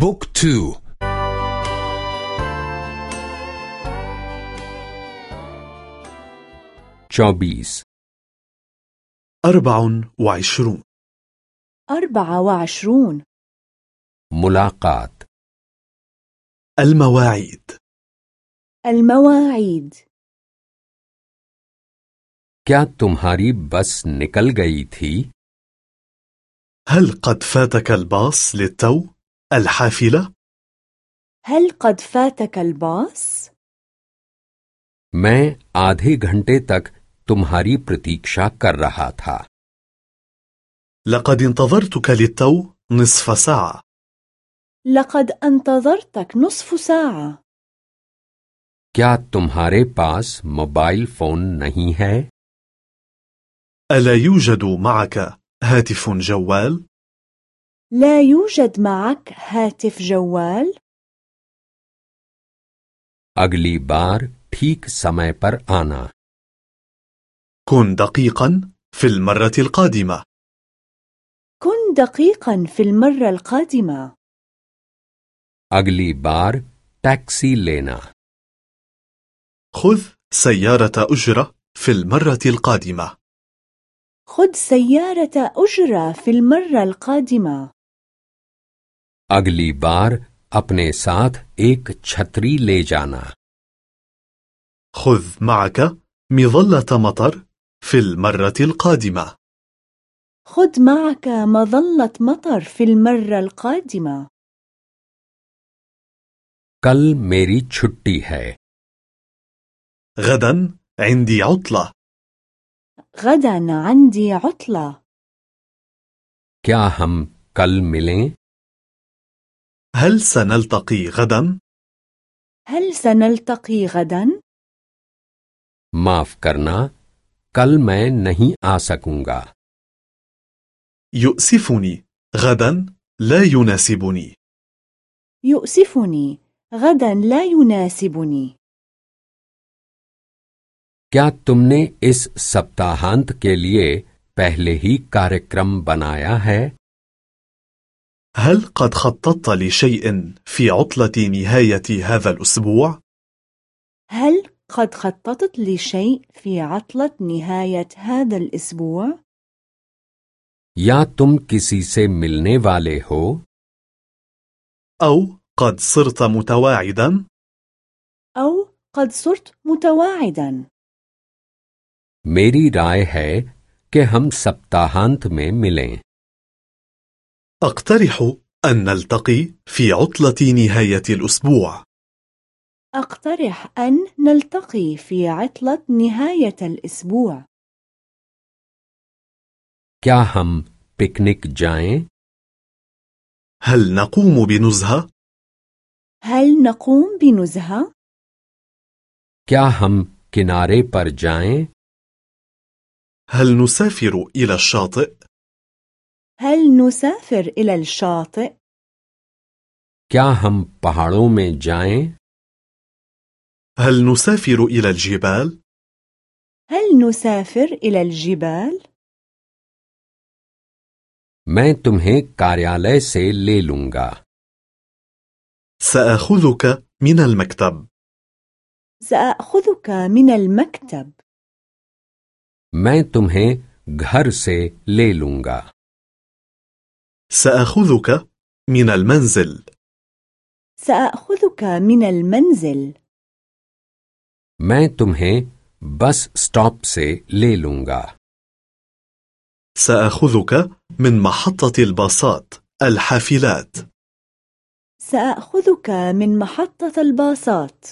بوك تو. چابیس أربع وعشرون. أربع وعشرون. ملاقات. المواعيد. المواعيد. کیا تمہاری بس نکل گئی تھی؟ هل قد فاتك الباص للتو؟ الحافلة؟ هل قد فاتك الباص؟ मैं आधे घंटे तक तुम्हारी प्रतीक्षा कर रहा था لقد انتظرتك للتو نصف ساعة لقد انتظرتك نصف ساعة क्या तुम्हारे पास मोबाइल फोन नहीं है ألا يوجد معك هاتف جوال؟ لا يوجد معك هاتف جوال؟ अगली बार ठीक समय पर आना كن دقيقا في المرة القادمة كن دقيقا في المرة القادمة अगली बार टैक्सी लेना خذ سيارة أجرة في المرة القادمة خذ سيارة أجرة في المرة القادمة अगली बार अपने साथ एक छतरी ले जाना خذ معك مظلة مطر في المرة القادمة خذ معك مظلة مطر في المرة القادمة कल मेरी छुट्टी है غدا عندي عطلة غدا عندي عطلة क्या हम कल मिलें هل سنلتقي غدا؟ هل سنلتقي غدا؟ माफ करना कल मैं नहीं आ सकूंगा يؤسفني غدا لا يناسبني يؤسفني غدا لا يناسبني क्या तुमने इस सप्ताहांत के लिए पहले ही कार्यक्रम बनाया है هل قد خططت لشيء في عطلة نهاية هذا الأسبوع؟ هل قد خططت لشيء في عطلة نهاية هذا الأسبوع؟ या तुम किसी से मिलने वाले हो أو قد صرت متواعدا؟ أو قد صرت متواعدا मेरी राय है कि हम सप्ताहांत में मिलें أقترح أن نلتقي في عطلة نهاية الأسبوع أقترح أن نلتقي في عطلة نهاية الأسبوع क्या हम पिकनिक जाएं هل نقوم بنزهة؟ هل نقوم بنزهة؟ क्या हम किनारे पर जाएं هل نسافر إلى الشاطئ؟ هل نسافر إلى الشاطئ؟ क्या हम पहाड़ों में जाएं هل نسافر إلى الجبال؟ هل نسافر إلى الجبال؟ मैं तुम्हें कार्यालय से ले लूंगा سأخذك من المكتب سأخذك من المكتب मैं तुम्हें घर से ले लूंगा سأخذك من المنزل سأخذك من المنزل मैं तुम्हें बस स्टॉप से ले लूंगा سأخذك من محطة الباصات الحافلات سأخذك من محطة الباصات